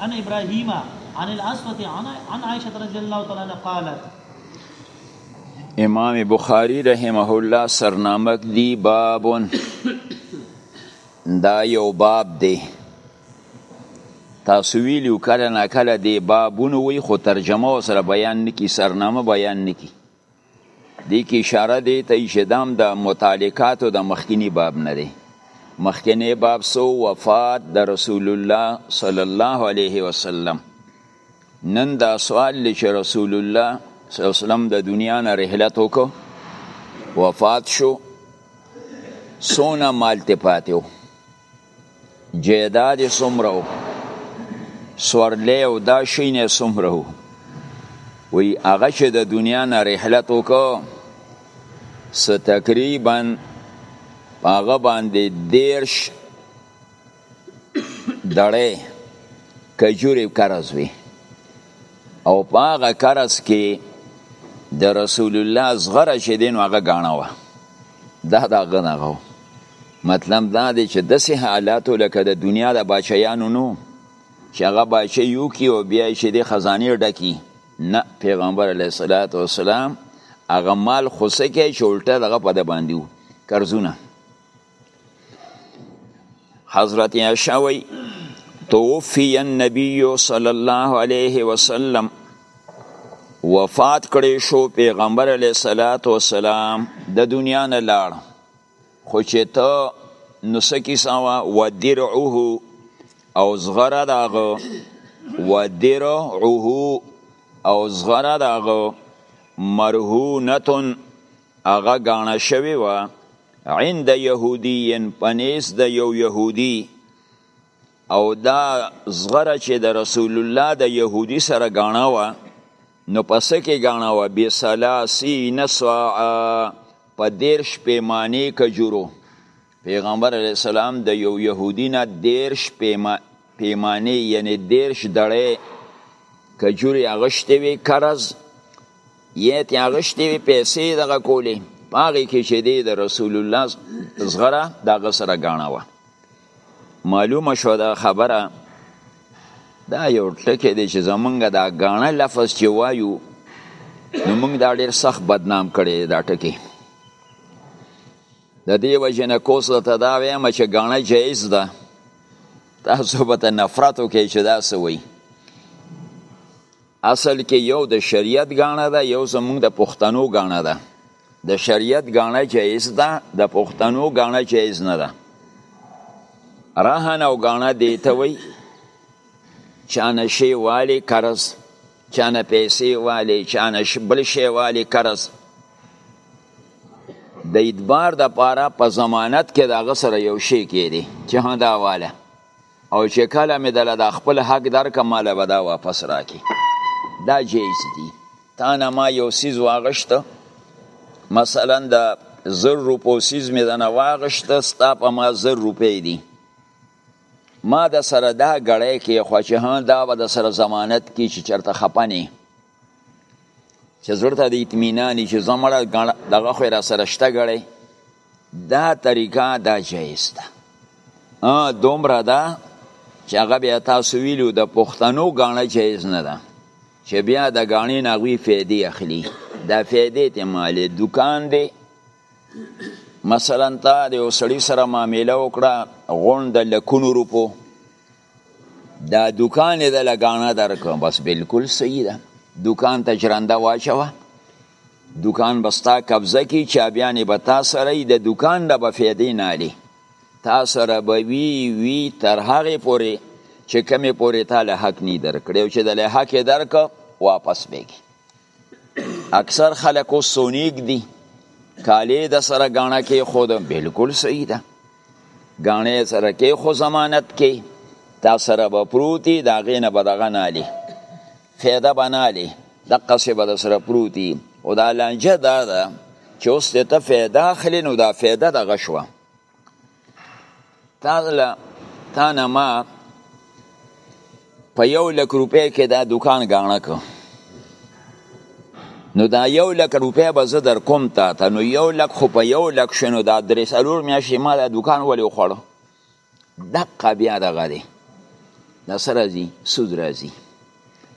عن ابراهيم عن الاسود عن عائشه رضي الله تعالى عنها قالت امام بخاری رحمه الله سرنامک دی بابون دا یو باب دی تاسو ویلو کله نا کله دی بابون وی خو ترجمه سره بیان نکی سرنامه بیان نکی دې کې اشاره دی ته چې دام د متعلقاتو د مخکینی باب نه دی مخکینی باب سو وفات د رسول الله صلی الله علیه وسلم نن دا سوال دی چې رسول الله صلی الله علیه وسلم د دنیا نه رحلت وکړو وفات شو سونه مال ته پاتیو جیداد یې څومره و سورلی او دا شین یې څومره و وی هغه چې د دنیا نه رحلت وکړو س تقریبا هغه باندې دیرش دړې کجوري قرض وی او په هغه قرض کې د رسول الله زغره چې دین هغه غاڼه و دا دا غنه غو مطلب دا دی چې د سه حالاتو لکه د دنیا د بچیانو نو چې هغه بچی یو کی او بیا چې د خزانه ډکی نه پیغمبر علیه الصلاۃ والسلام هغه مال خوسه کې چې الټه دغه په د باندې قرضونه حضرت عائشه وی توفی النبی صلی الله علیه وسلم وفات کړي شو پیغمبر علیه الصلاۃ والسلام د دنیا نه لاړ خو چې ته نو سکی سوا ودرعه او زغره داغه ودرعه او زغره داغه مرهونتن هغه غاڼه شوی و عند يهودي پنيس د یو يهودي او دا زغره چې د رسول الله د يهودي سره غاڼه و نو پس کې غاڼه و بي سلاسی نسوا په دیر شپې معنی کجورو پیغمبر علیه السلام د یو یهودی نه دیرش پیما پیمانه یعنی دیرش دړې کجوري اغشتې وي قرض یې تی اغشتې وي پیسې دغه کولې پاغې کې چې دی د رسول الله زغره دغه سره غاڼه وه معلومه شو دا خبره دا یو ټکی دی چې زمونږ دا غاڼه لفظ چې وایو نو موږ دا ډیر سخت بدنام کړی دا ټکی د دې وجه نه کوس ته دا وایم چې غاڼه جایز ده تاسو به ته نفرت وکړئ چې دا څه وایي اصل کې یو د شریعت غاڼه ده یو زمونږ د پښتنو غاڼه ده د شریعت غاڼه جایز ده د پښتنو غاڼه جایز نه ده رهن او غاڼه دی ته وای چانه شی والی قرض چانه پیسې والی چانه بل شی والی قرض د ادبار د پاره په پا ضمانت کې دغه سره یو شی کېدی چې ها دا واله او چې کله مې دله د خپل حق درکه ماله به دا واپس راکې دا جایز دي تا نه ما یو سیز واغشته مثلا د زر روپو سیز مې دنه واغشته ستا په ما زر روپۍ دي ما د سره دا ګړی کې خو چې ها دا به د سره ضمانت کې چې چرته خپنې چې زړه ته د اطمینان چې زمړه دغه خو را سره شته غړي دا طریقه دا جایز ده ا دومره ده چې هغه بیا تاسو ویلو د پښتنو غاڼه جایز نه ده چې بیا د غاڼې نغوي فیدې اخلي دا فیدې ته مالې دکان دی مثلا تا د یو سړي سره معامله وکړه غونډه لکونو روپو دا دکان یې د لګانه درکړم بس بالکل صحیح ده دکان ته جرنده واچوه دکان به ستا قبضه کی چابیانې به تا سره وي د دکان نه به فیدې نه الی تا سره به وي وي تر هغې پورې چې کمې پورې تا له حق نی درکړی او چې د له حق یې درکړ واپس به کړي اکثر خلک اوس سونیک دي کالې د سره غاڼه کې خود بالکل صحیح ده غاڼه سره کې خو ضمانت کې تا سره به پروتي دا غینه به دغه نالي فایده به نالي دقه سه به سره پروتي او دا لانجه دا ده چې اوس ته فایده اخلي نو دا فایده دغه شوه تاله تا نه ما په یو لک روپۍ کې دا دکان غاڼه کو نو دا یو لک روپۍ به زه در کوم تا ته نو یو لک خو په یو لک شنو دا درې څلور میاشتې ما دا دکان ولې وخوړو دقه بیا دغه دی دا سره راځي سود راځي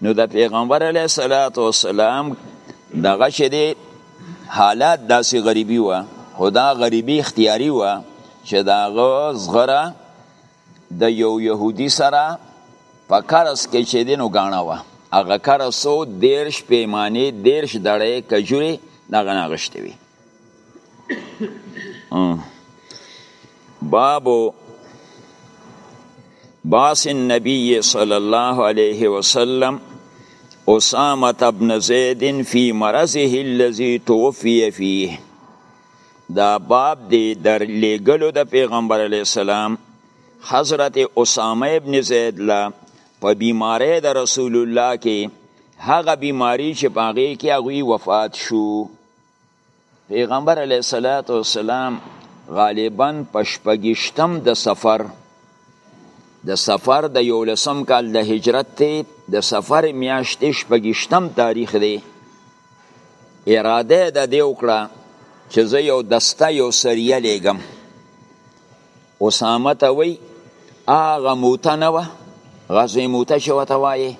نو د پیغمبر علیه الصلاۃ والسلام دغه چې دی حالات داسې غریبي وه خو دا غریبي اختیاري وه چې د هغه زغره د یو یهودي سره په کرس کې چې دی نو ګاڼه وه هغه کرسو دیرش پیمانې دیرش دړې کجورې دغه نه غشتې وي باب باس النبي صلى الله عليه وسلم أسامة بن زيد في مرضه الذي توفي فيه دا باب دی در لګلو د پیغمبر علی السلام حضرت اسامه ابن زید لا په بیماری د رسول الله کې هغه بیماری چې پاغې کې هغه وفات شو پیغمبر علیه الصلاۃ والسلام غالبا په شپږشتم د سفر د سفر د یولسم کال د هجرت ته د سفر میاشتې شپږشتم تاریخ دی اراده د دې وکړه چې زه یو دسته یو سریه لیږم اسامه ته وی هغه موته نه وه غزوه موته چې ورته وایې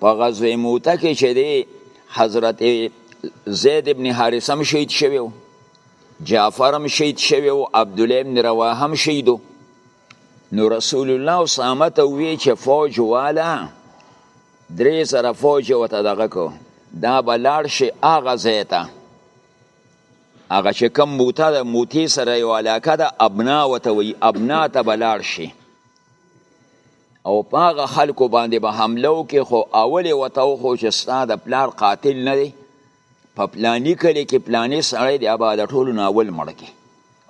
په غزوه موته کې چې دی حضرت زید ابن حارثه هم شهید شوی و جعفر هم شهید شوی و عبدالله ابن رواحه هم شهید و نو رسول الله اسامه ته وی چې فوج والا درې سره فوج ورته دغه کو دا به لاړ شي هغه ځای ته هغه چې کوم موته ده موتې سره یو علاقه ده ابنا وته وي ابنا ته به لاړ شي او په هغه خلکو باندې به حمله وکړي خو اول یې ورته وښو چې ستا د پلار قاتل نه دی په پلاني کلي کې پلاني سړی دی هغه به د ټولو نه اول مړ کړي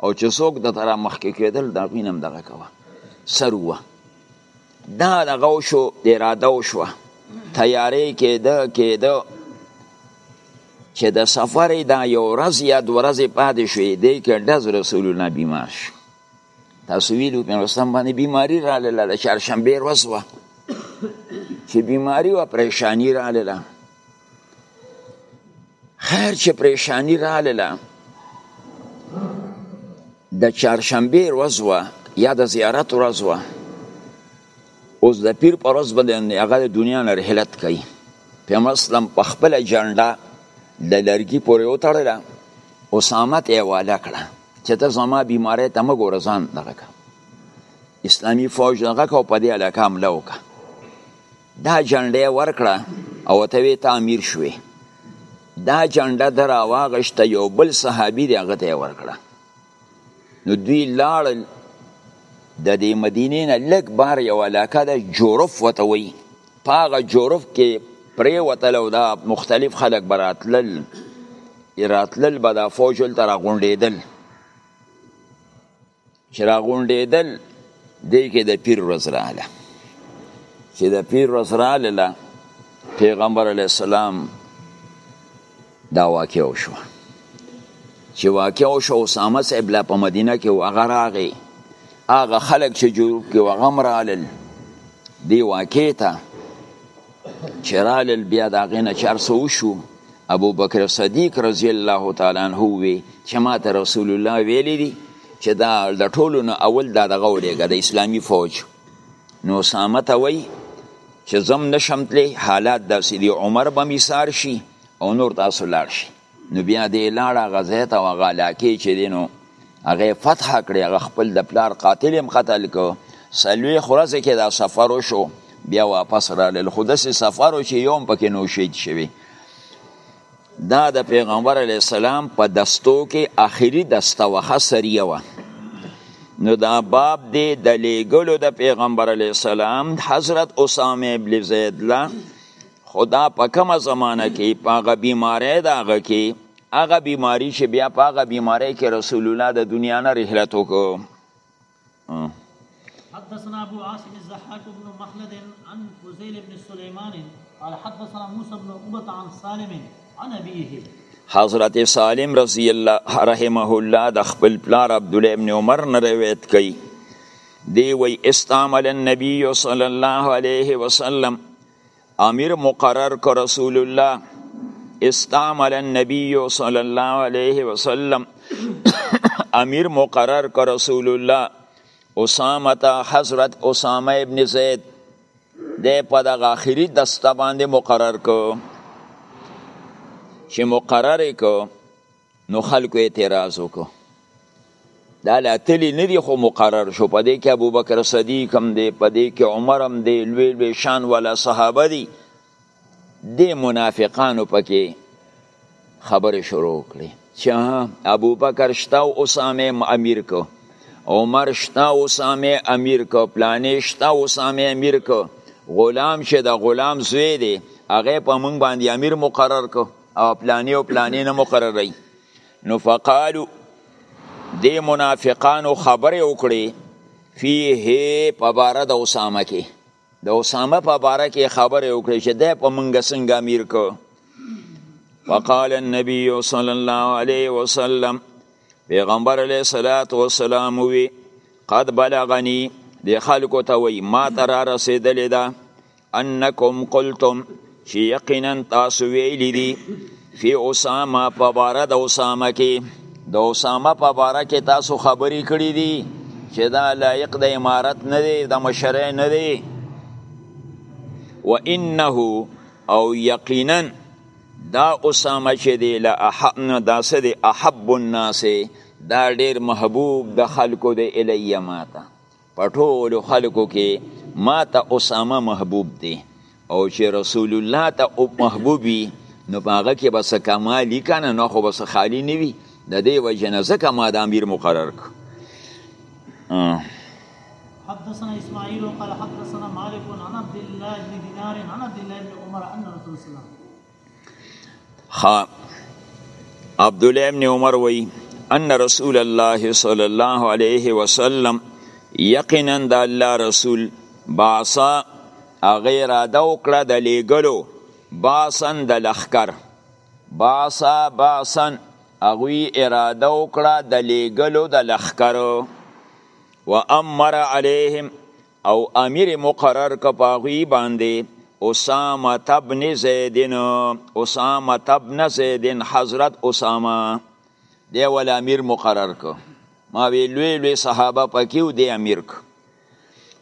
او چې څوک د تر مخکې کېدل دا غینم دغه کوه سر وه دا دغه شو اراده وشوه تیارې کېده کېده چې د سفر دا یو ورځ یا دو ورځې پاتې شوې دی کې ډز رسول الله بیمار شو تاسو ویلو په رستم باندې بیماری را لاله د چهارشنبه ورځ وه چې بیماری او پریشانی را لاله هر چې پریشانی رالله د چهارشنبې ورځ وه یا د زیارت ورځ وه اوس د پیر په ورځ به هغه د دنیا نه رحلت کوي پیغمبر اسلم په خپله جنډه د لرګي پورې وتړله اسامه ته یې واله کړه چې ته زما بیمارۍ ته مه ګوره ځان دغه کړه اسلامي فوج دغه کړه او په دې علاقه حمله وکړه دا جنډه ورکړه او ته وی ته امیر شوې دا جنډه در واغشته یو بل صحابي دی هغه ته ورکړه نو دوی لاړل د دې مدینې نه لږ بار یو علاقه ده جورف وته وی پاغه جورف کې پرې وتل او دا مختلف خلک براتلل راتلل به دا فوج ولته راغونډېدل چې را غونډېدل دی کې د پیر ورځ رااله چې د پیر ورځ رااله پیغمبر علی السلام دا واقع وشو چې واقع وشو اسامه صاحب لا په مدینه کې هغه راغی هغه خلک چې جوړ کې هغه هم رالل دی واقع ته چې رالل بیا د هغې نه چې هر څه وشو ابوبکر صدیق رضی الله تعالی عنه وی چې ما ته رسول الله ویلی دی چې دا د ټولو نه اول دا دغه ولېږه د اسلامي فوج نو اسامه ته وی چې زم نشم تللی حالات داسې دي عمر به مې سار شي او نور تاسو لاړ شي نو بیا دی لاړ هغه ځای ته او هغه علاقې چې دی نو هغه فتح کړې هغه خپل د پلار قاتل هم قتل کو سلوي خورځ کې دا سفر وشو بیا واپس را لل خود سي سفر او چې یوم پکې نو شهید شوی دا د پیغمبر علی السلام په دستو کې اخیری دسته وخه سریه و نو دا باب دی د لیګلو د پیغمبر علی السلام حضرت اسامه ابن زید لا خدا په کومه زمانه کې په هغه بیماری د هغه کې هغه بیماری چې بیا په هغه بیماری کې رسول الله د دنیا نه رحلت وکړو حدثنا ابو عاصم الزحاك بن مخلد عن فزيل بن سليمان قال حدثنا موسى بن عقبة عن سالم عن أبيه حضرت سالم رضی الله رحمه الله د خپل پلار عبد الله ابن عمر نه روایت کړي دی وی استعمل النبي صلی الله علیه وسلم امیر مقرر که رسول الله استعمل النبی صلی الله علیه وسلم امیر مقرر که رسول الله اسامه تا حضرت اسامه ابن زید ده په دغه آخري دسته باندې مقرر که چې مقرر که نو خلکو اعتراض وکړو دا لا تلی نه دی خو مقرر شو په دې کې ابوبکر صدیق هم دی په دې کې عمر هم دی لوی لوی شان والا صحابه دي د منافقانو پکې خبرې شروع کړې چې ابوبکر شته او اسامه امیر کو عمر شته او اسامه امیر کو پلانې شته او اسامه امیر کو غلام شه د غلام زوی دی هغه په مونږ باندې امیر مقرر کو او پلانی او پلانی نه مقرروي نو فقالو د منافقانو خبره وکړي فيه په بار د اسامه کې د اسامه په بار کې خبره وکړي چې د په منګه څنګه امیر کو وقال النبي صلى الله عليه وسلم پیغمبر علیه الصلاۃ والسلام وی قد بلغنی د خلکو ته وی ما تر رسیدلې ده انکم قلتم چې یقینا تاسو ویلی دي فی اسامه په باره د اسامه کې د اسامه په باره کې تاسو خبرې کړې دي چې دا لایق د امارت نه دی د مشرۍ نه دی و انه او یقینا دا اسامه چې دی لا احب نه دا څه دی احب الناس دا ډیر محبوب د خلکو دی الیه ماته په ټولو خلکو کې ما ته اسامه محبوب دی او چې رسول الله ته او محبوب وي نو په هغه کې به څه کمالي که نه نو خو به څه خالي نه وي د دې وجې نه ځکه ما د امیر مقرر کړ حدثنا اسماعيل قال حدثنا مالك عن عبد الله بن دينار عن عبد الله بن عمر ان رسول الله ها عبد الله ابن عمر وی ان رسول الله صلی الله علیه وسلم یقینا د الله رسول باسا غیر اده وکړه د لیګلو باسن د لخر باسا باسن اغوی اراده وکړه د لیګلو د لخر و امر علیهم او امیر مقرر که په هغوی باندې اسامه تبن زیدن اسامه تبن زیدن حضرت اسامه دی ول امیر مقرر که ما وی لوی لوی صحابه پکیو دی امیر که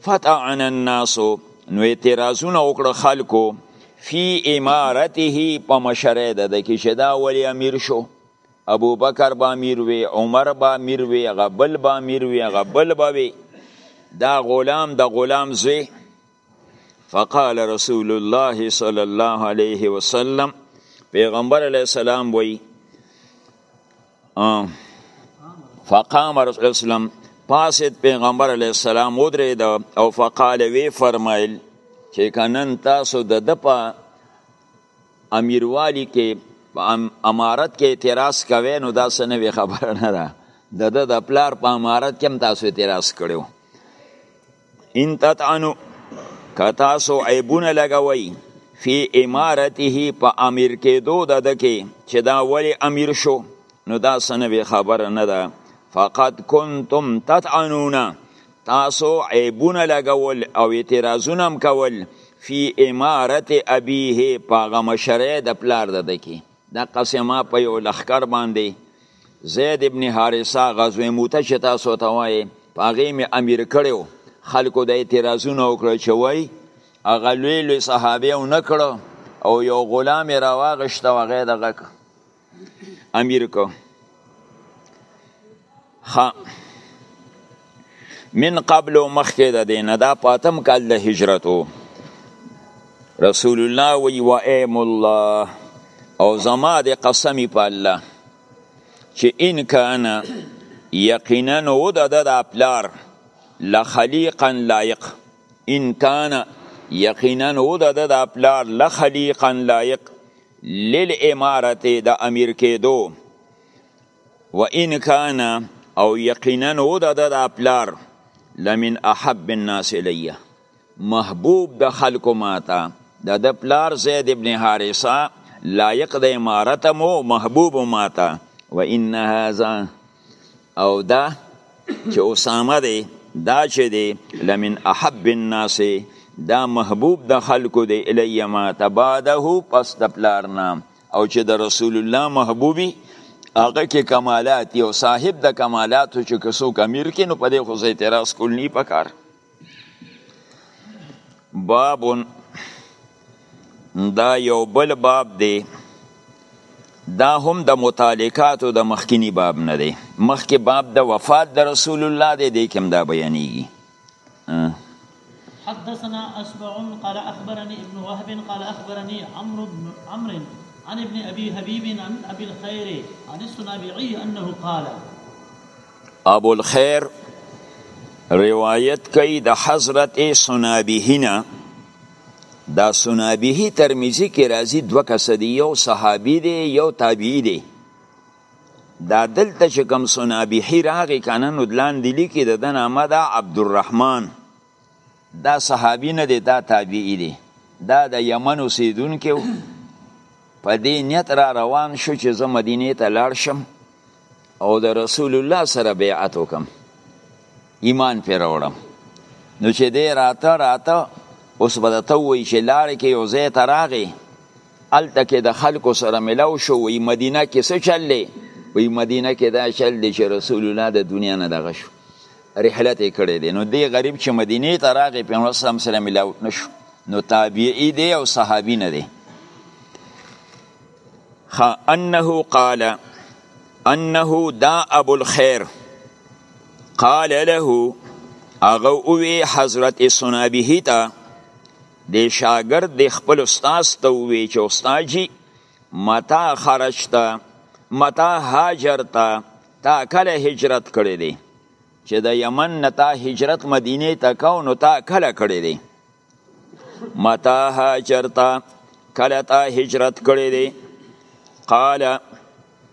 فتعن الناس نو اعتراضونه وکړه خلکو فی امارته په مشره ده د کې چې دا ولی امیر شو ابو بکر با امیر وی عمر با امیر وی غبل با امیر وی غبل با وی دا غلام د غلام زوی فقال رسول الله صلی الله علیه وسلم پیغمبر علیه السلام وی فقام رسول اسلام پاسد پیغمبر علیه السلام ودرید او فقال وی فرمایل چې کنن تاسو د دپا امیروالی کې په امارت کې اعتراض کوي نو دا څه نوې خبره نه ده د ده د پلار په امارت کې هم تاسو اعتراض کړی و ان تطعنو که تاسو عیبونه لګوئ فی امارته په امیر کېدو د ده کې چې دا ولې امیر شو نو دا څه نوې خبره نه ده فقد کنتم تطعنونه تاسو عیبونه لګول او اعتراضونه هم کول فی امارت ابیه په هغه مشرۍ د پلار د ده کې دقسې ما په یو لښکر باندې زید ابن حارثه غزوه موته چې تاسو ته وایې په هغې مې امیر کړی و خلکو د اعتراضونه وکړه چې وای هغه لوی لوی صحابه او نکړه او یو غلام راواغشته هغه دغه امیر کو خا من قبل مخکې د دینه دا پاتم کال د هجرتو رسول الله وی و ایم الله او زما د قسمی په الله چې ان کان یقینا و د د پلار لخلیقا لایق ان کان یقینا و د د پلار لخلیقا لایق للامارت د امیر کېدو و ان کان او یقینا و د د پلار لمن احب الناس الیه محبوب د خلکو ماته د د پلار زید ابن حارثه لایق د امارت مو محبوب ماته و ان هذا او دا چې اسامه دی دا چې دی لمن احب الناس دا محبوب د خلکو دی الیه ما تباده پس د پلار نه او چې د رسول الله محبوبي هغه کې کمالات یو صاحب د کمالاتو چې کسو امیر کې نو په دې خو اعتراض کول نه پکار باب دا یو بل باب دی دا هم د متعلقاتو د مخکینی باب نه دی مخکې باب د وفات د رسول الله دی دی کوم دا بیانېږي حدثنا أسبع قال أخبرني ابن وهب قال أخبرني عمرو بن عمرو عن ابن أبي حبيب عن أبي الخير عن السنابعي أنه قال ابو الخیر روایت کوي د حضرت سنابیه نه دا سنابیه ترمذی کې راځي دوه کس دی یو صحابي دی یو تابعی دی دا دلته چې کوم سنابیه راغی کنه نو دلان دی لیکي د دنه مدا عبدالرحمن دا صحابي نه دی دا تابعي دی دا د یمن اوسیدونکی په دې نیت را روان شو چې زه مدینه ته لاړ شم او د رسول الله سره بیعت وکم ایمان پې راوړم نو چې دی راته راته اوس به درته ووایي چې لارې کې یو ځای ته راغی هلته کې د خلکو سره ملاو شو وایي مدینه کې څه چل دی وایي مدینه کې دا چل دی چې رسول الله د دنیا نه دغه شو رحلت کړی دی نو دی غریب چې مدینه ته راغی پیغمبر صلی الله علیه ملاو نشو نو تابعی دی او صحابی نه دی خ انه قال انه دا ابو الخير قال له اغه اوی حضرت سنابه ته د شاګرد د خپل استاد ته وی چې استاد جی متى خرجت متى هاجرت تا کله هجرت کړی دی چې د یمن نه تا هجرت مدینه ته کو نو تا کله کړی دی متا هاجرتا کله تا هجرت کړی دی قال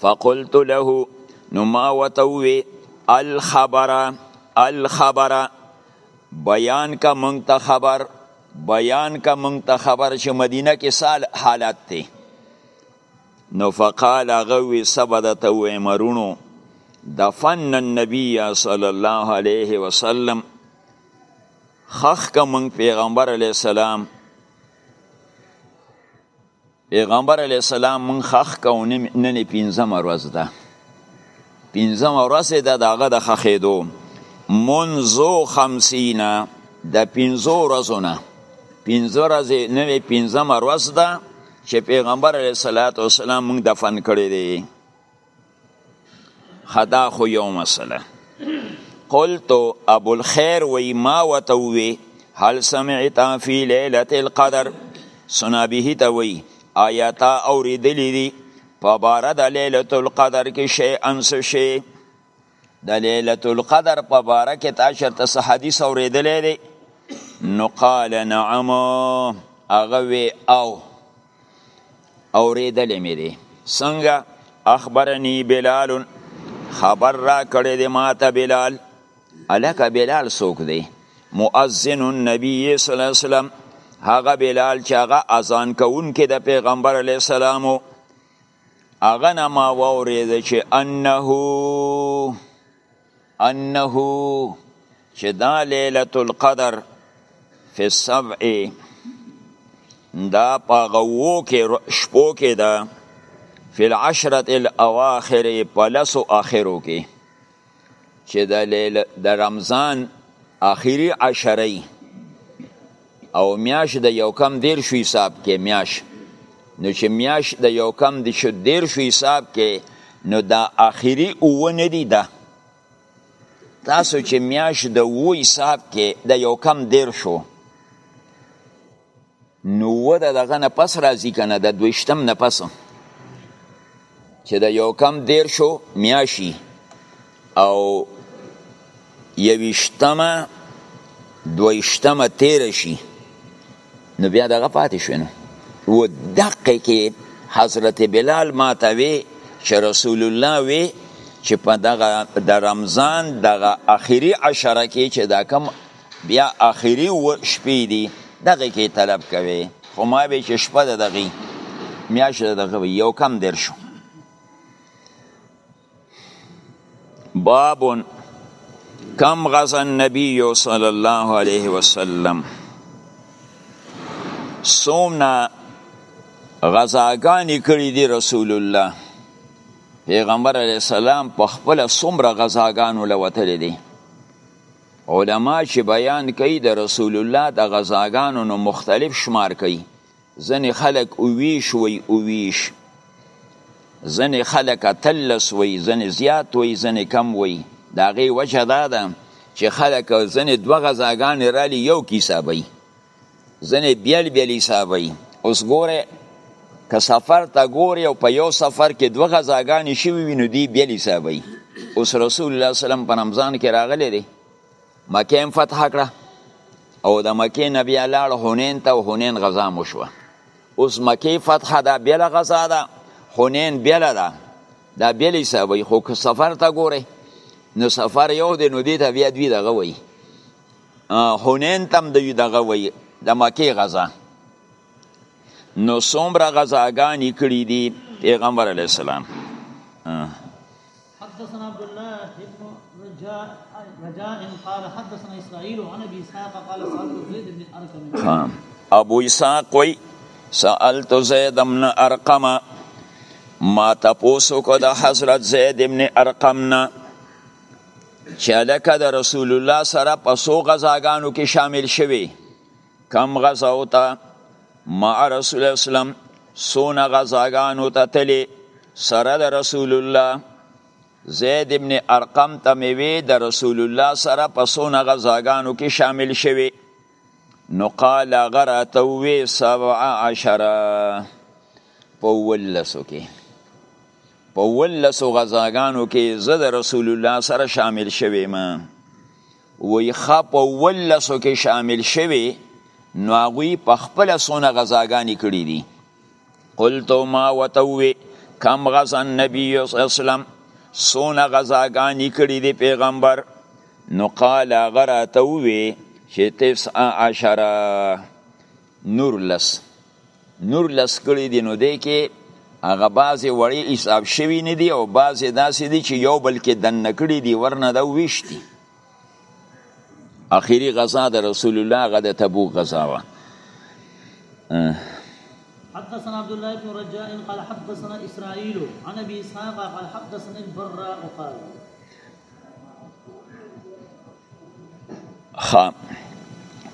فقلت له نو ما وتوي الخبر الخبر بیان کا مونږ ته خبر بیان کا مونږ ته خبر چې مدینه کې سال حالت دی نو فقال غوي سبدت و امرونو دفن النبي صلى الله عليه وسلم خخ کا مونږ پیغمبر علی السلام پیغمبر علی السلام مون خخ کو نن پنځم ورځ ده پنځم ورځ ده داغه د خخېدو منذ 50 د پنځو ورځو نه پنځه ورځې نوې پنځم ورځ ده چې پیغمبر علی صلوات و سلام مونږ دفن کړی دی خدا خو یو مسله قلت ابو الخير وی ما وتوي هل سمعت في ليله القدر سنا به ته وی آیات اوریدلی دی په بار د ليله القدر کې شی انس شی د ليله القدر په باره کې تا شرط څه حدیث اوریدلې دی نو قال نعم هغه وی او اوریدلې مې دی څنګه اخبرني بلال خبر را کړی دی ماته بلال الکه بلال څوک دی مؤذن النبي صلی الله علیه وسلم هغه بلال چې هغه اذان کوونکې د پیغمبر علیه السلامو هغه نه ما واورېده چې انه انه چې دا لیلة القدر فی السبع دا په غوو کې شپو کې ده فی العشرة الاواخر په لسو اخرو کې چې د لیل د رمضان اخیری عشره او میاش د یو کم دیر شو حساب کې میاش نو چې میاش د یو کم د شو دیر شو حساب کې نو دا اخیری او نه دی ده تاسو چې میاش د وو حساب کې د یو کم دیر شو نوه د دغه نه پس راځي که نه د دویشتم نه پس چې د یو کم دیرشو میاشي او یویشتمه دویشتمه تیر شي نو بیا دغه پاتې شوی نو و دقه کې حضرت بلال ما ته وی چې رسول الله وی چې په دغه د رمضان دغه اخیری عشره کې چې دا کم بیا اخری و شپې دی دغه کې طلب کوي خو ما به چې شپه د دغه میاش د دغه یو کم در شو باب کم غزا النبی صلی الله علیه وسلم سومنا غزاګانی کړی دی رسول الله پیغمبر علی السلام په خپل سومره غزاګانو لوتل دي علما چې بیان کوي د رسول الله د غزاګانو نو مختلف شمار کوي ځنې خلک اوویش وی اوویش ځنې خلک اتلس وی ځنې زیات وی ځنې کم وی د هغې وجه دا ده چې خلک ځنې دوه غزاګانې رالي یو کیسه بی ځنې بیل بیل حسابوي اوس ګوره که سفر ته ګوري او په یو سفر کې دوه غزاګانې شوي وي نو دی بیل حسابوي اوس رسول الله وسلم په رمضان کې راغلی دی مکه هم فتح کړه او د مکې نه بیا لاړ حنین ته او حنین غزا مو شوه اوس مکې فتح دا بیله غزا ده حنین بیله ده دا بیل حسابوي خو که سفر ته ګوره نو سفر یو دی نو دی ته بیا دوی دغه وایي حنین تم دوی دغه وی د مکه غزا نو څومره غزاګانی کړی دی پیغمبر علی السلام حدثنا عبد الله ابن رجاء رجاء قال حدثنا اسرائيل عن ابي اسحاق قال سالت زيد بن ارقم ابو اسحاق وی سالت زيد بن ارقم ما تاسو کو د حضرت زيد بن ارقم نه چې الکه د رسول الله سره په سو غزاګانو کې شامل شوی کم غزاو ته مع رسول اسلام سونه غزاګانو ته تلی سره د رسول الله زید ابن ارقم ته میوی د رسول الله سره په سونه غزاګانو کې شامل شوی نو قال غرات وی سبع عشره په ولسو کې په ولسو غزاګانو کې زه د رسول الله سره شامل شوی ما وی خا په ولسو کې شامل شوی نو هغوی په خپل سونه غزاګانی کړی دي قلت ما وتوي کم غزا نبی اسلام سونه غزاګانی کړی دي پیغمبر نو قال غرا توي چې تسع عشره نور لس نور لس کړي دي نو دی کې هغه بعضې وړې حساب شوي نه دي او بعضې داسې دي چې یو بل کې دننه کړي دي ورنه دا ویش دي اخیری غزا د رسول الله غا د تبوک غزا وه حدثنا عبد الله بن رجاء قال حدثنا اسرائيل عن ابي اسحاق قال حدثنا البراء قال خا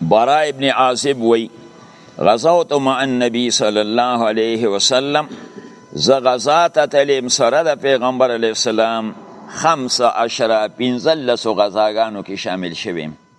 برا ابن عازب وی غزوت مع النبي صلی الله علیه وسلم ز غزات تلیم سره د پیغمبر علی السلام 15 15 غزاګانو کې شامل شوم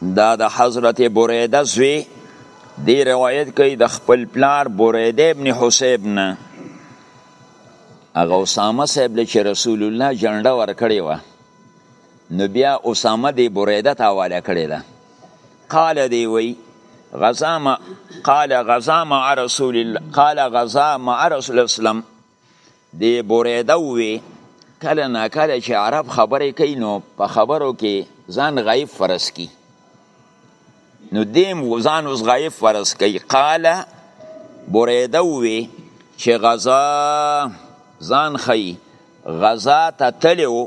دا د حضرت بریده زوی دی روایت کوي د خپل پلار بریده ابن حسیب نه هغه اسامه صاحب له چې رسول الله جنډه ورکړې و نو بیا اسامه دی بریده ته حواله کړې ده قال دی وی غزا ما قال غزا مع رسول الله قال غزا مع رسول الله دی بریده ووی کله نا کله چې عرب خبرې کوي نو په خبرو کې ځان غیب فرض کی نو دیم ځان اوس غیب فرض کوي قال بریده وی چې غزا ځان خی غزا ته تلو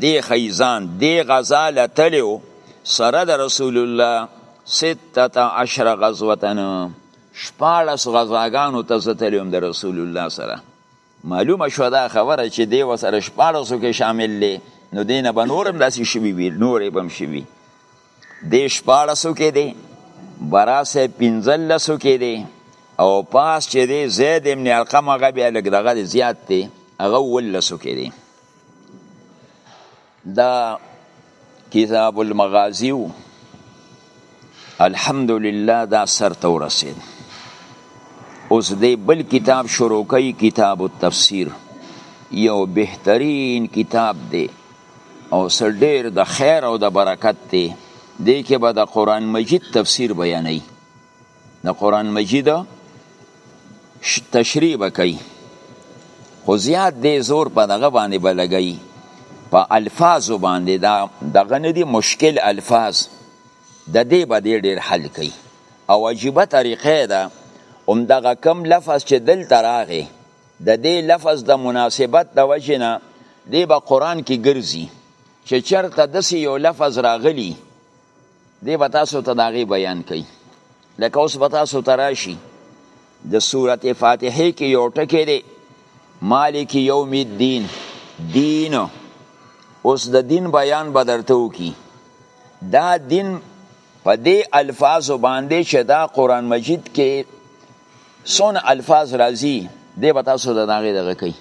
دی خیزان دی غزا لتلیو سره د رسول الله ستت عشر غزوتن شپاړس غزاګانو ته زتلیوم د رسول الله سره معلومه شو دا خبره چې دی وسره شپاړسو کې شامل دی نو دینه به نورم داسې شوي وي نورې به هم شوي دی شپاړسو کې دی برا صاحب پنځلسو کې دی او پاس چې دی زید ابن علقم هغه بیا لږ دغه زیات دی هغه ولسو کې دی دا کتاب المغازی الحمدلله دا سر ته ورسید اوس دی بل کتاب شروع کوي کتاب التفسیر یو بهترین کتاب دی او سر ډیر د خیر او د برکت دی دی کې به د قرآن مجید تفسیر بیانوي د قرآن مجید تشریح به کوي خو زیات دی زور په دغه باندې به لګوي په الفاظو باندې دا دغه نه دي مشکل الفاظ د دې به دې ډېر حل کوي او عجیبه طریقه ده همدغه کم لفظ چې دلته راغی د دې لفظ د مناسبت د وجې نه دی به قرآن کې ګرځي چې چرته داسې یو لفظ راغلی دی به تاسو ته د هغې بیان کوي لکه اوس به تاسو ته راشي د صورت فاتحې کې یو ټکی دی مالک یوم الدین دین اوس د دین بیان به درته وکړي دا دین په دې الفاظو باندې چې دا قرآن مجید کې سون الفاظ راځي دی به تاسو د هغې دغه کوي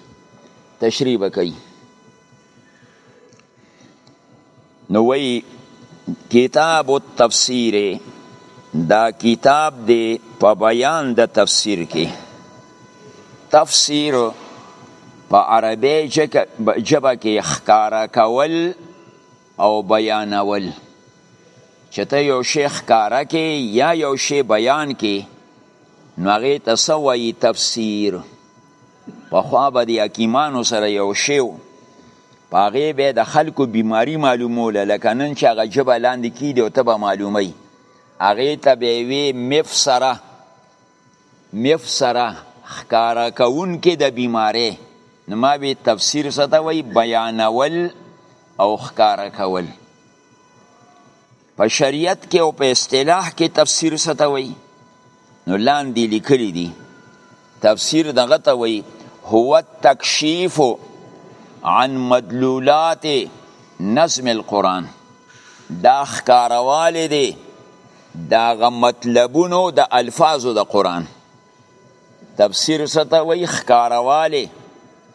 تشریح به کوي نو وی کتاب التفسیر دا کتاب دی په بیان د تفسیر کې تفسیر په عربی جبه کې ښکارا کول او بیانول چې ته یو شی ښکارا کې یا یو شی بیان کې نو هغه ته سوی تفسیر پخوا به د حکیمانو سره یو شی و په هغې به د خلکو بیماری معلوموله لکه نن چې هغه ژبه لاندې کیږي او ته به معلوموي هغې ته به یې وې مفسره مفسره ښکاره کوونکې د بیمارۍ نو ما به تفسیر څه ته وایي بیانول او ښکاره کول په شریعت کې او په اصطلاح کې تفسیر څه ته وایي نو لاندې لیکلي دي تفسیر دغه ته وایي هو التکشیف عن مدلولات نظم القرآن دا ښکاروالی دی داغه مطلبونو د دا الفاظو د قرآن تفسیر څه ته وایي ښکاروالی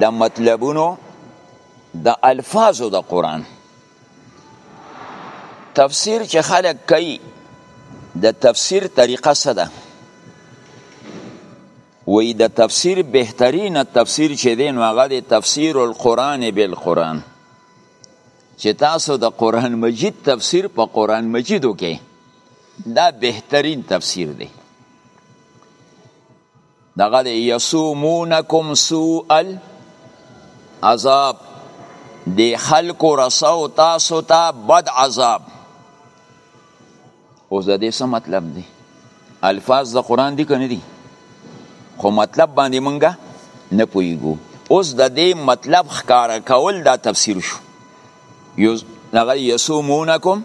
د مطلبونو د الفاظو د قرآن تفسیر چې خلق کوي د تفسیر طریقه څه ده وی د تفسیر بهترین تفسیر چې دی نو هغه د تفسیر القرآن بالقرآن چې تاسو د قرآن مجید تفسیر په قرآن مجیدو کې دا بهترین تفسیر دی دغه دی یسومونکم سوء العذاب دی خلکو رسو تاسو ته تا بد عذاب اوس د دې څه مطلب دی الفاظ د قران دي کنه دي خو مطلب باندې مونږه نه پويګو اوس د دې مطلب ښکارا کول دا تفسیر شو یسومونکم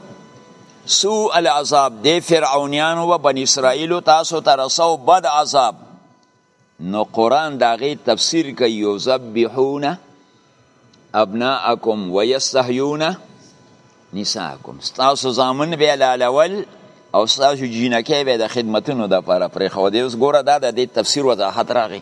سوء العذاب دی فرعونیانو و بن اسرائیلو تاسو ته رسو بد عذاب نو قرآن دا غي تفسیر کوي یذبحون ابناءکم ویستحیون نساءکم تاسو زامن به لالول او تاسو جینکه به د خدمتونو د لپاره پرې خو دې اوس ګوره دا د تفسیر وضاحت راغی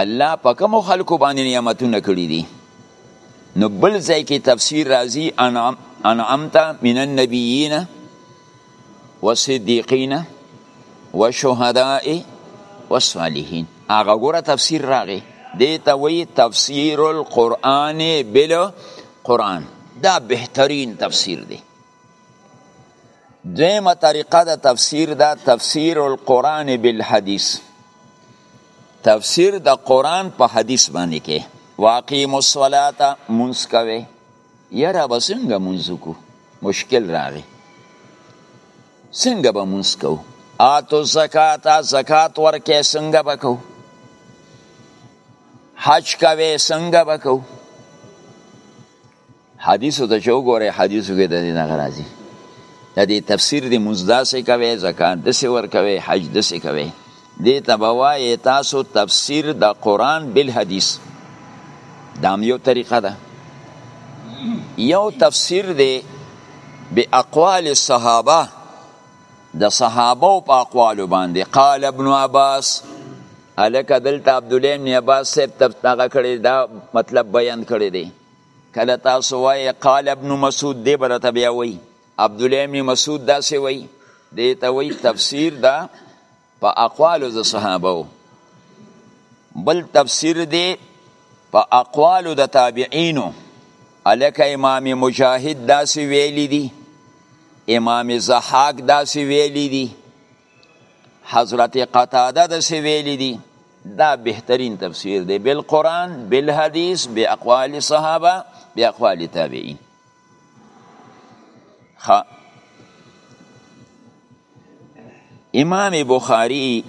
الله په کوم خلکو باندې نعمتونه کړی دي نو بل ځای کې تفسیر راځي انعام انعمت من النبیین والصدیقین والشهداء والصالحین هغه ګوره تفسیر راغی دیتا وی تفسیر القرآن بل قرآن دا بهترین تفسیر دی دویمه طریقه د تفسیر دا تفسیر القرآن بالحدیث تفسیر د قرآن په حدیث باندې کې واقیم الصلاة منځ کوي یاره به څنګه منځ کو مشکل راغی څنګه به منځ کو آتو زکات زکات ورکې څنګه به کو حج کوي څنګه به کو حدیثو ته چې وګورئ حدیثو کې د دې نه راځي د دې تفسیر د مونځ داسې کوي زکات داسې ورکوي حج داسې کوي دې ته به وایې تاسو تفسیر د قرآن بالحدیث دا هم یو طریقه ده یو تفسیر دی به اقوال الصحابه د صحابه په اقوالو باندې قال ابن عباس الک دلته عبد الله بن عباس صاحب تفسیر کړی دا مطلب بیان کړی دی کله تاسو وایې قال ابن مسعود دې به درته بیا وایي عبدالله ابن مسعود داسې وایي دې ته وایي تفسیر ده په اقوالو د صحابه و بل تفسیر دی په اقوالو د تابعینو الکه امام مجاهد داسې ویلی دی امام زحاک داسې ویلی دی حضرت قتاده د سی ویلی دی دا بهترین تفسیر دی بل قران بل حدیث بی اقوال صحابه بی اقوال تابعین خ امام بخاری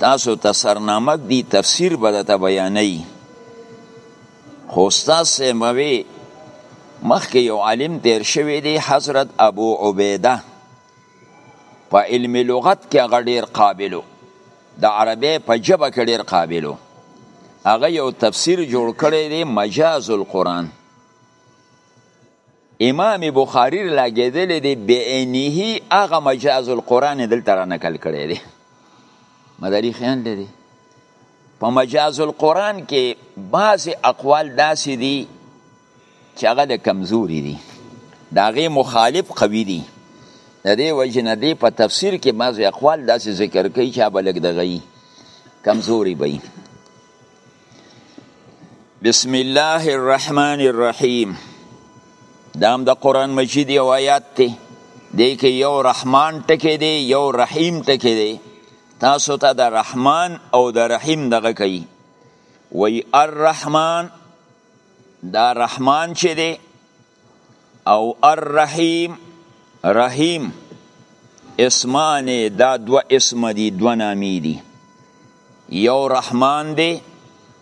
تاسو ته سرنامه دی تفسیر به ته بیانې خو استاد سیموي مخکې یو عالم تیر شوی دی حضرت ابو عبیده په علمي لغت کې هغه ډیر قابل د عربی په جبه کې ډیر قابل هغه یو تفسیر جوړ کړی دی مجاز القرآن امام بخاری لګیدل دی بعینه هغه مجاز القرآن دلته را نقل کړی دی مداری خیال لري په مجاز القرآن کې بعض اقوال داسې دي چې هغه د کمزوري دي د هغې مخالف قوي دي د دې وجې نه دی په تفسیر کې بعضې اقوال داسې ذکر کوي چې به لږ دغه یي کمزوري به یي بسم الله الرحمن الرحیم دا هم د قرآن مجید یو آیات دی دی کې یو رحمان ټکی دی یو رحیم ټکی دی تاسو ته د رحمان او د رحیم دغه کوي وی الرحمن دا رحمان چې دی او الرحیم رحیم اسمان دا دو اسم دی دو نامی دی یو رحمان دی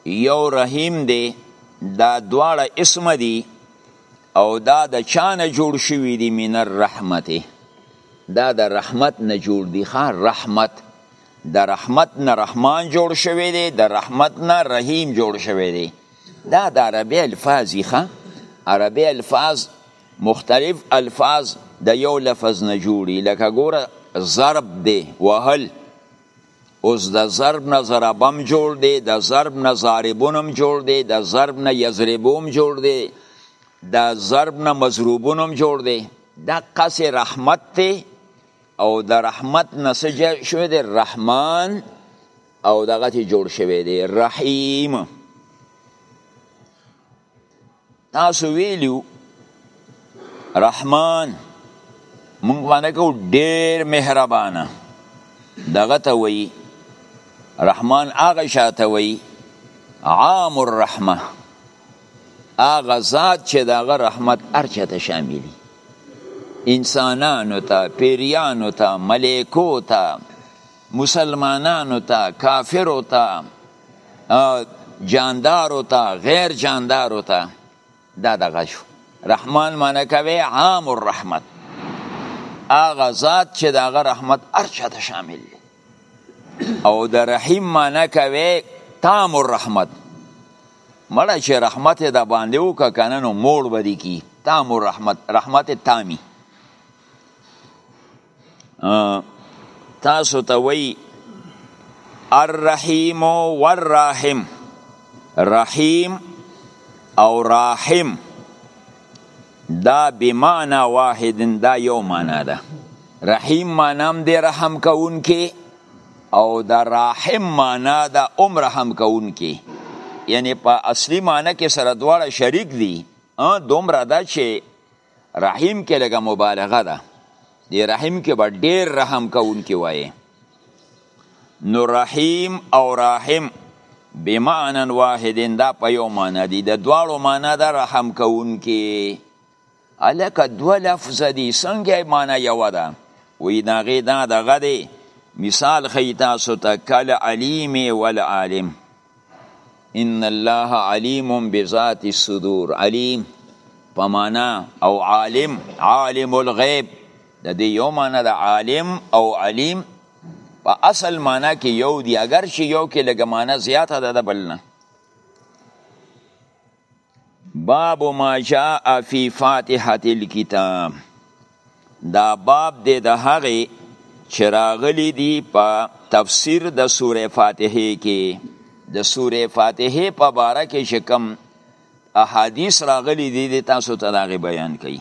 یو رحیم دی دا دواړه اسم دی او دا د چانه جوړ شوی دی من الرحمت دا د رحمت نه جوړ دی ښا رحمت د رحمت نه رحمان جوړ شوی دی د رحمت نه رحیم جوړ شوی دی دا د عربی الفاظ ښه عربی الفاظ مختلف الفاظ د یو لفظ نه جوړي لکه ګوره ضرب دی وهل اوس د ضرب نه ضربم جوړ دی د ضرب نه ضاربونم جوړ دی د ضرب نه یضربوم جوړ دی د ضرب نه مضروبونم جوړ دی دا قص رحمت دی او د رحمت نه سجه شوی دی رحمان او دغه ته جوړ شوی دی رحیم تاسو ویلیو رحمان مونږ باندې کو ډیر مهربانه دغه ته وی رحمان هغه شاته وی عام الرحمه هغه ذات چې دغه رحمت ارچه ته شاملی انسانانو ته پیریانو ته ملیکو ته مسلمانانو ته کافرو ته جاندارو ته غیر جاندارو ته دا دغه شو رحمان معنی کوي عام الرحمت هغه ذات چې د هغه رحمت هر چا ته شامل دی او د رحیم معنی کوي تام الرحمت مړه چې رحمت د باندې وکه کنه نو موړ به دي کی تام الرحمت رحمت تامی تاسو ته وی الرحیم والراحم رحیم او راحم دا بمانا واحد دا یو معنا ده رحیم مانام دی رحم کون کی او دا راحم معنا دا ام رحم کون کی یعنی په اصلی معنا کې سره دواړه شریک دي دومره دا چې رحیم کې لګه مبالغه ده دی رحیم کې به ډیر رحم کوونکی وایي نو رحیم او رحم بمعنى واحد دا په یو معنا دي د دواړو معنا د رحم کوونکی الکه دو لفظ دي څنګه معنا یو ده وی دا غي دا دغه دی مثال خی تاسو ته کل علیم ول عالم ان الله علیم بذات الصدور علیم په معنا او عالم عالم الغیب د دې یو معنا د عالم او علیم په اصل معنا کې یو دی اگر چې یو کې لګ معنا زیاته ده د بل نه باب ما جاء فی فاتحة الكتاب دا باب دی د هغې چې راغلی دی په تفسیر د سوره فاتحه کې د سوره فاتحه په باره کې چې کوم احادیث راغلي دي د تاسو ته داغه بیان کړي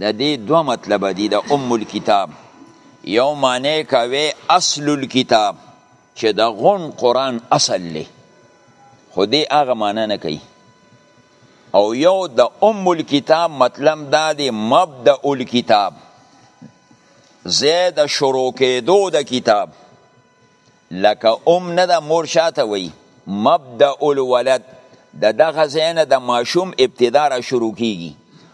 د دې دوه مطلبه دي د ام الکتاب یو معنی کوي اصل الکتاب چې د غون قران اصل له خو دې هغه معنی نه کوي او یو د ام الکتاب مطلب دا دی مبدا الکتاب زید شروع کېدو د کتاب لکه ام نه ده مور شاته وي مبدأ الولد د دغه ځای نه د ماشوم ابتدا را شروع کیږي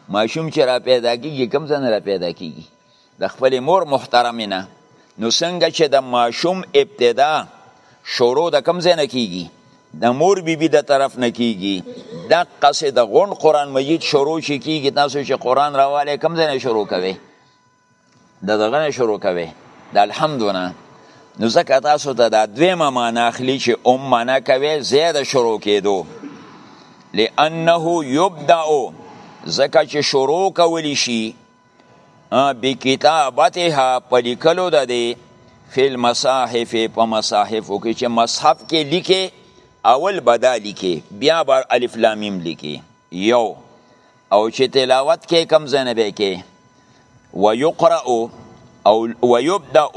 ماشوم چې را پیدا کیږي کوم ځای را پیدا کیږي د خپل مور محترم نه نو څنګه چې د ماشوم ابتدا شروع د کوم ځای نه کیږي د مور بیبي بی د طرف نه کیږي د قصې د غون قران مجید شروع شي کیږي تاسو چې قران راواله کوم ځای نه شروع کوي د دغه نه شروع کوي د الحمد نه نو ځکه تاسو ته دا دویمه معنا اخلي چې ام معنا کوي زیاده شروع کېدو لأنه یبدأ ځکه چې شروع کولی شي بکتابتها په لیکلو د دی فی المصاحف په مصاحفو کې چې مصحف کې لیکي اول بدا لیکي بیا بر الف لامیم لیکي یو او چې تلاوت کې کم زنه به کې ويقرأ او ويبدأ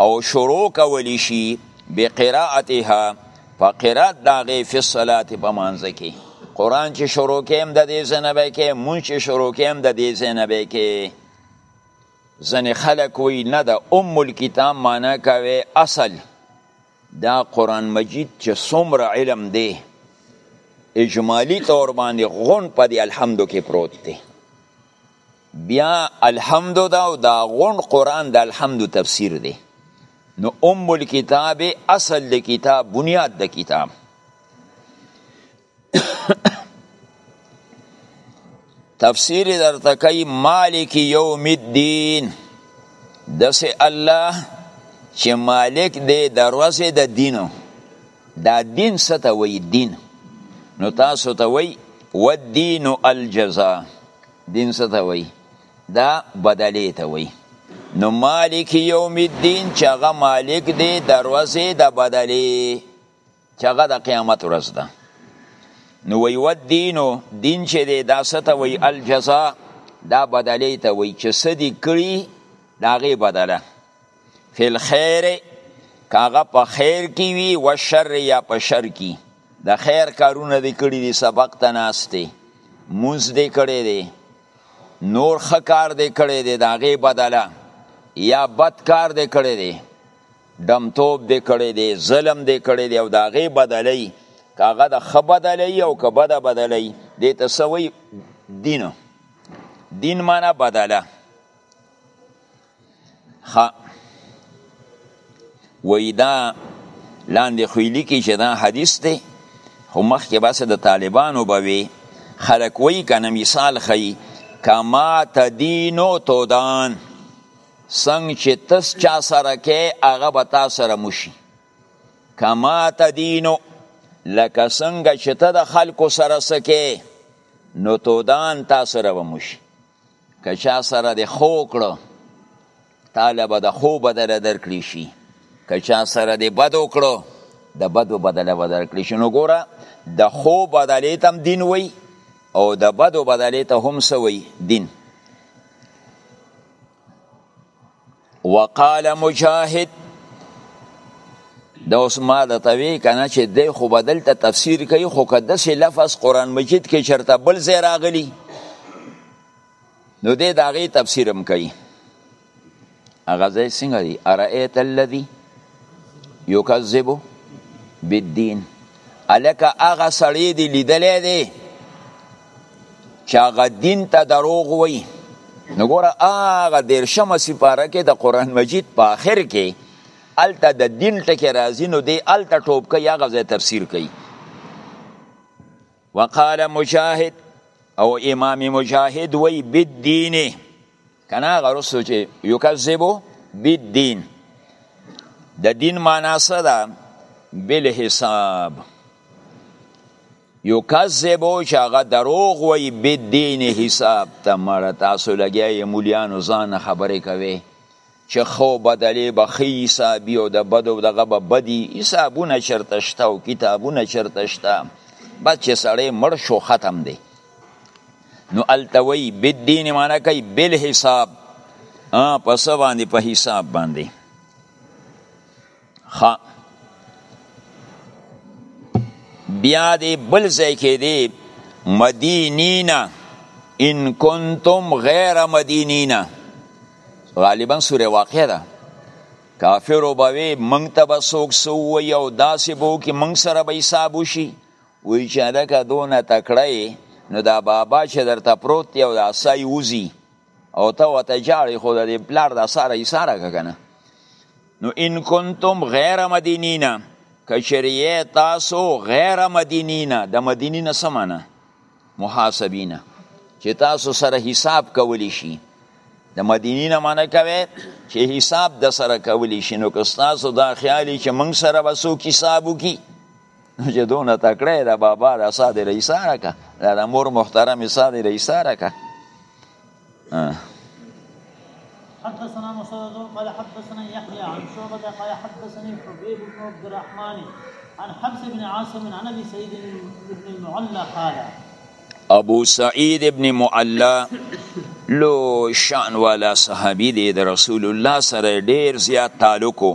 او شروع کولی شي بقراءتها فقرات داغه فی الصلاه په مانځ کې قران چې شروع کېم د دې زنه به کې مونږ چې شروع کېم د دې زنه به کې زنه خلق وی نه د ام الکتاب معنا کوي اصل دا قرآن مجید چې څومره علم دی اجمالی طور باندې غون په دی الحمدو کې پروت دی بیا الحمدو دا او دا غون قرآن د الحمدو تفسیر دی نو ام الكتاب اصل د کتاب بنیاد د کتاب تفسیر در تکی مالک یوم الدین دس الله چې مالک دی د ورځې د دین دا دین څه ته وایي دین نو تاسو ته وایي والدین الجزا دین څه ته وایي دا بدلې ته وایي نو مالک یوم الدین چې هغه مالک دی د ورځې د بدلې چې هغه د قیامت ورځ ده نو وی و دینو دین چې دی دا سته وی الجزا دا بدلی ته وی چې سدی کړی دا غي بدله فی الخير کاغه په خیر کی وی و شر یا په شر کی د خیر کارونه دی کړی دی سبق ته ناشته موز دی کړی دی نور خکار دی کړی دی دا غي بدله یا بد کار دی کړی دی ډمتوب دی کړی دی ظلم دی کړی دی او د هغې بدلۍ که هغه د ښه بدلۍ او که بده بدلۍ دې ته څه وایي دین دین معنا بدله ښه وایي دا لاندې خو یې لیکي چې دا حدیث دی خو مخکې بس د طالبانو به وي خلک وایي که نه مثال ښیي کما تدینو تودان سنگ چه تس چا سره که هغه به تا سره مشي کما تدینو لکه څنګه چې ته د خلکو سره سکه نو تودان تا سره به مشي که چا سره د خو کړو طالب د خو بدله درکړي شي که چا سره د بد وکړو د بدو بدله به درکړي شي نو ګوره د خو بدلې تم دین وي او د بدو بدلې ته هم سوي دین وقال مجاهد دا اوس ما د توی کنه چې د خو بدل ته تفسیر کوي خو که داسې لفظ قران مجید کې چرته بل ځای راغلی نو دې د هغې تفسیر هم کوي هغه ځای څنګه دی ارایت الذي یکذب بالدین الکه هغه سړی دی لیدلی دی چې هغه دین ته دروغ وایي نو ګوره هغه دیرشمه سپاره کې د قرآن مجید په آخر کې هلته د دین ټکی راځي نو دی هلته ټوپ کوي هغه ځای تفسیر کوي وقال مجاهد او امام مجاهد وی بالدین کنه هغه رسو چې یکذبو بالدین د دین معنا څه ده بالحساب یکذبو چې هغه دروغ وایي بالدین حساب ته مړه تاسو لګیا یې مولیانو ځان خبرې کوي چې خو بدلې به ښه حسابي او د بدو دغه به بدي حسابونه چرته شته او کتابونه چرته شته بس چې سړی مړ شو ختم دی نو التوی بالدین معنی کوي بالحساب ا په څه باندې په حساب باندې خ بیا دې بل ځای کې دې مدینینا ان کنتم غیر مدینینا غالبا سوره واقع ده کافر وبوي منګ ته به سوک سو وي او داسې بو کې منګ سره به حساب وشي وی چه دکه دونه تکړه یی نو دا بابا چه درته پروت دی او دا سای وزی او ته وته جاړی خو د پلار د ساره ایساره کنه نو ان کنتم غیر مدینین کچریه تاسو غیر مدینین د مدینین سمانه محاسبین چې تاسو سره حساب کولی شي د مدینین معنی کوي چې حساب د سره کولی شي نو که تاسو دا خیالي چې موږ سره وسو حساب وکي نو چې دونه تکړه یې د بابا د سا دې له ایساره که دا د مور محترمې سا دې له ایساره که حدثنا مسدد قال حدثنا يحيى عن شعبة قال حدثني حبيب بن عبد الرحمن عن حفص بن عاصم عن ابي سعيد بن المعلى قال ابو سعيد بن معلى لو شان والا صحابي دی د رسول الله سره ډیر زیات تعلق وو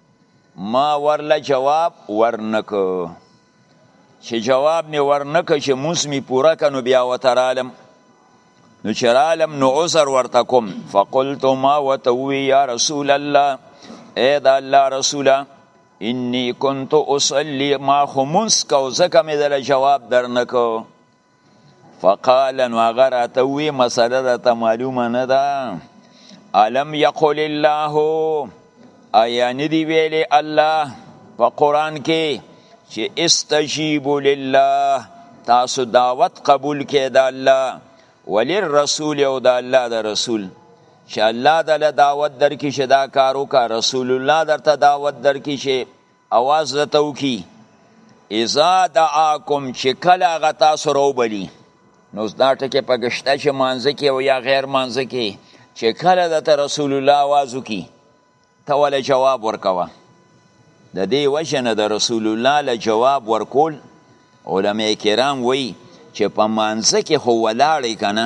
ما ورله جواب ورنک چې جواب می ورنک چې موس می پوره کنو بیا وترالم نو چې رالم نو عذر ورته کوم فقلت ما وتوی یا رسول الله اے دا الله رسوله انی کنت اصلی ما خمس کو زکه می دل جواب درنکو فقال نو هغه راته وی مسله راته معلومه نه ده الم یقل الله ایا ندی ویلی الله په قران کې چې استجیبوا لله تاسو دعوت قبول کړئ د الله وللرسول او د الله د رسول چې الله د دعوت درکې چې دا کار وکړه رسول الله درته دعوت درکې چې اواز درته وکړي اذا دعاکم چې کله هغه تاسو راوبلي نو دا ټکی په ګشته چې مانځه کې او یا غیر مانځه کې چې کله د رسول الله आवाज وکي ته ول جواب ورکوه د دې وجه نه د رسول الله له جواب ورکول علما کرام وایي چې په مانځه کې خو ولاړې کنه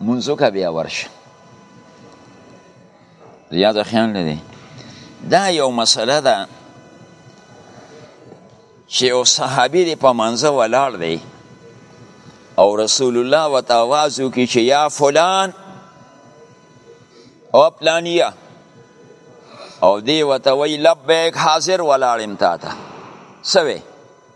منځو کا بیا ورش یا د خیال نه دی دا یو مسله ده چې یو صحابي دی په منځه ولاړ دی او رسول الله وته आवाज وکړي چې یا فلان او پلانیه او دی وته وی لبیک حاضر ولاړم تا ته سوي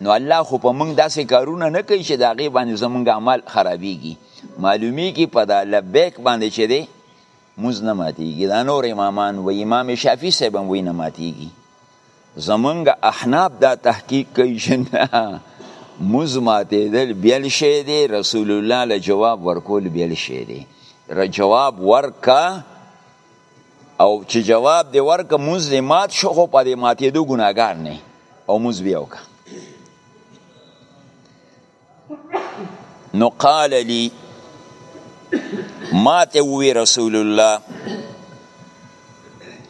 نو الله خو په موږ داسې کارونه نه کوي چې د هغې باندې زموږ عمل خرابېږي معلومیږي په دا لبیک باندې چې دی موز نه ماتیږي دا نور امامان و امام شافعي صاحب هم وایي نه ماتیږي زمونږ احناف دا تحقیق کوي چې نه موز ماتېدل بیل شی دی رسول الله له جواب ورکول بیل شی دی جواب ورکا او چې جواب دی ورکه مونږ دې مات شو خو په دې ماتېدو ګناګار نه او مونږ بیا وکړه نو قال لي ما ته وی رسول الله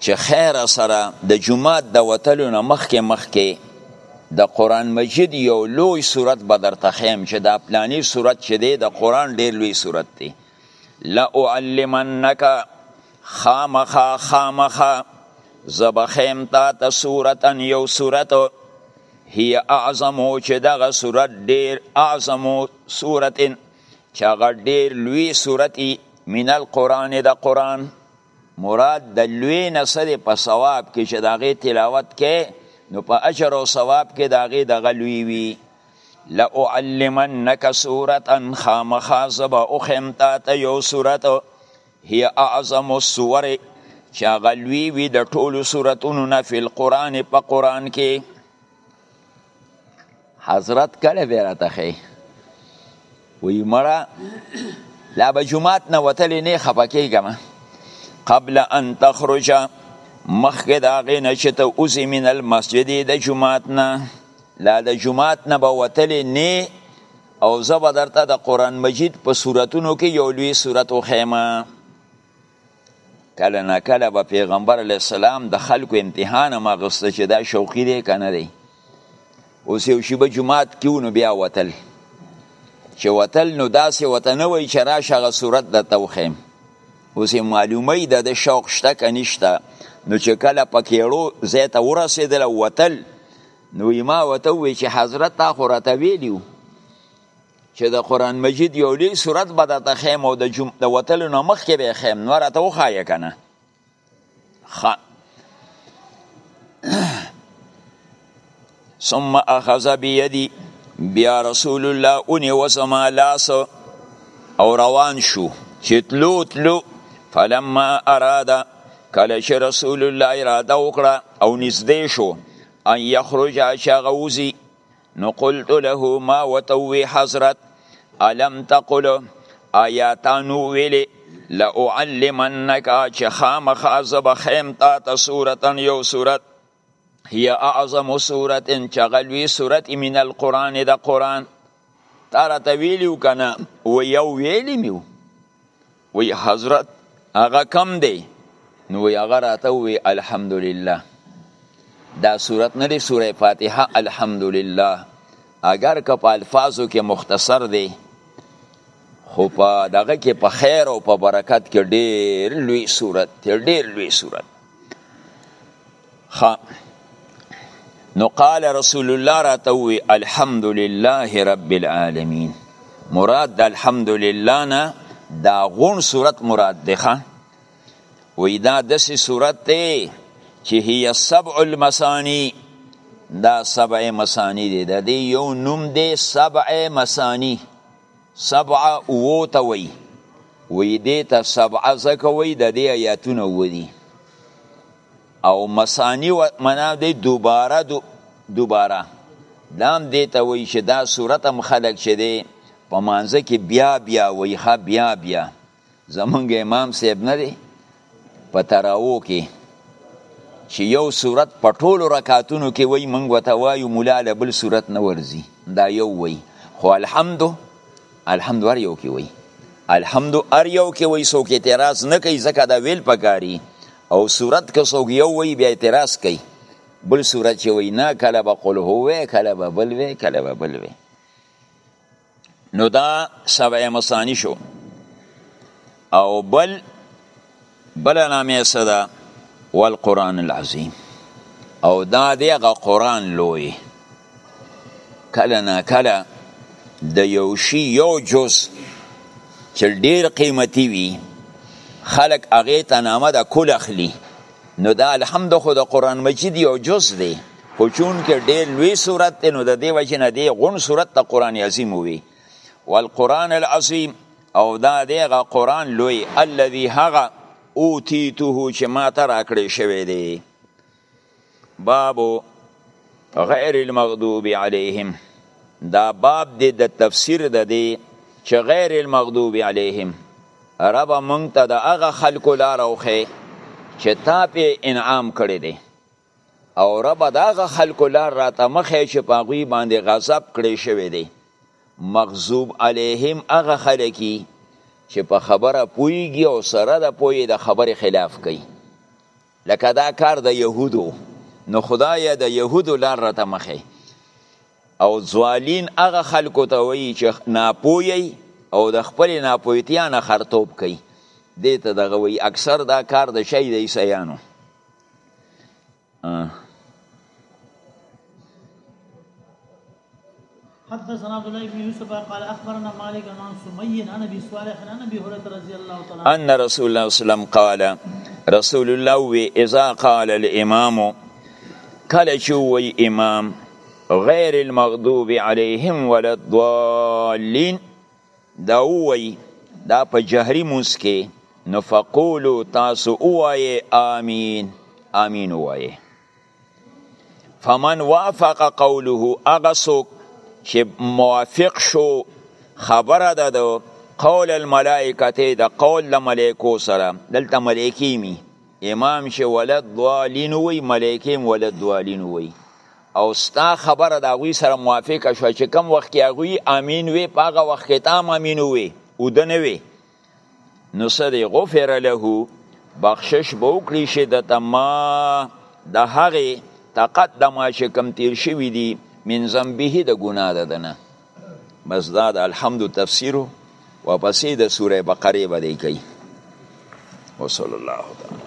چې خیر سره د جمعات د وتلو نه مخکې مخکې د قران مجید یو لوی صورت به درته خیم چې دا پلانی صورت چې دی د قران ډیر لوی صورت دی لأعلمنک خامخا خامخا زبخیم تا ته صورتا یو صورت هی اعظمو چې دغه صورت ډیر اعظمو صورت چې هغه ډیر لوی صورت من القرآن د قرآن مراد د لوی نسل په ثواب کې چې دغه تلاوت کې نو په اجر او ثواب کې دغه دغه لوی وي لأعلمنک سورتا خامخا زه به وښیم تا ته یو سورت هي اعظم السور چې هغه لوی وي د ټولو سورتونو نه فی القرآن په قرآن کې حضرت کله به راته ښیي وی مړه لا به جمعات نه وتلی نه خفه کېږم قبل ان تخرج مخکې د هغې نه چې ته اوځې من المسجد د جمعات نه لا د جمعات نه به وتلی نه او زه به درته د قرآن مجید په صورتونو کې یو لوی صورت وښیم کله نه کله به پیغمبر علی السلام د خلکو امتحان هم اغسته چې دا شوقي دی که نه دی اوس یو شیبه جماعت کې نو بیا وتل چې وتل نو داسې وته نه وایي چې راشه هغه صورت درته وښیم اوس یې معلومه د ده شوق شته که نشته نو چې کله په کېړو ځای ته ورسېدل او وتل نو ما ورته وویل چې حضرت تا خو راته ویلي چې د قران مجید یو لوی صورت به درته ښیم او د جم... د وتلو نه مخکې به یې ښیم نو راته وښایه که نه ښه ثم اخذ بیدی بیا رسول الله اونې وسما لاس او روان شو چې تلو تلو فلما اراده کله چې رسول الله اراده وکړه او نږدې شو ان یخرج چې هغه وځي نو قلت له ما وتوي حضرت الم تقل آیاتانو ویلی لأعلمنک چې خامخا زه به خیم تا ته صورتا یو صورت هي اعظم صورت چې هغه لوی صورت من القرآن د قرآن تا راته ویلي که نه و یو ویلي مې وی حضرت هغه کم دی نو وی هغه راته وی الحمدلله دا صورت نه دی سوره فاتحه الحمدلله اگر که په الفاظو کې مختصر دی خو په دغه کې په خیر او په برکت کې ډیر لوی صورت دی ډیر لوی صورت خ نو قال رسول الله راته وی الحمد لله رب العالمین مراد د الحمد لله نه دا غون صورت مراد دی ښه وی دا داسې صورت دی چې هي سبع المثانی دا سبع مثانی دی د دې یو نوم دی سبع مثانی سبع اوو ته وی وی دې ته سبع ځکه وی د دې آیاتونه ودی او مثانی و منا دی دوباره دو دوباره دام دیته وی چې دا صورت هم خلق چې دی په مانزه کې بیا بیا وی ښا بیا بیا زمونږ امام صاحب نه دی په تراو کې چې یو صورت په ټولو رکعاتونو کې وی مونږ وته وایو مولا له بل صورت نه ورځي دا یو وی خو الحمدلله الحمد ور یو کې وي الحمد ار یو کې وي څوک اعتراض نه کوي ځکه دا ویل پکاري او صورت که څوک یو وي بیا اعتراض کوي بل صورت چې وي نه کله به قل هو وي کله به بل وي کله به بل وي نو دا سبع مثانی شو او بل بل نامه څه ده والقران العظیم او دا دیغه قران لوی کله نه کله د یو شی یو جز چې ډیر قیمتي وي خلق هغه ته نامه د کل اخلي نو دا الحمد خو د قران مجید یو جز دی خو چون کې ډیر لوی صورت دی نو د دې وجه نه دی غون صورت د قران عظیم وي والقران العظیم او دا دی هغه قرآن لوی الذي هغه اوتیته چې ما ته راکړی شوی دی بابو غیر المغضوب علیهم دا باب دی د تفسیر د دی چې غیر المغضوب علیهم رب مونږ ته د هغه خلکو لار اوخه چې تا په انعام کړی دی او رب دا غ خلکو لار راته مخه چې په غوی باندې غضب کړی شوی دی مغضوب علیهم هغه خلکی چې په خبره پویږي او سره د پوی د خبره خلاف کوي لکه دا کار د يهودو نو خدای د يهودو لار راته مخه او ځوالین هغه خلکو ته وایي چې ناپوی او د خپل ناپویتیا نه خرتوب کوي دې ته دغه وایي اکثر دا کار د شي د عیسیانو حدثنا عبد الله بن يوسف قال اخبرنا مالك عن سمي عن ابي صالح عن ابي هريره رضي الله تعالى عنه ان رسول الله صلى الله عليه وسلم قال رسول الله وی اذا قال الامام کله چې وی امام غیر المغضوب علیهم ولا الضالین دا ووایی دا په جهری مونځ کې نو فقولو تاسو ووایه آمین آمین ووایه فمن وافق قوله هغه څوک چې موافق شو خبره ده د قول الملائکه د قول د ملائکو سره دلته ملائکی می امام چې ولد ضالین وی ملائکیم ولد ضالین وی او ستا خبره د هغوی سره موافقه شوه چې کم وخت کې هغوی امین وي په هغه وخت کې تام امین وي او د نه وي نو سره غفر له بخشش به وکړي شي د تما د هغه تقدم چې کم تیر شوی دی من ذنبه د ګناه ده دنه بس دا د الحمد تفسیر و پسې د سوره بقره باندې کوي وصلی الله تعالی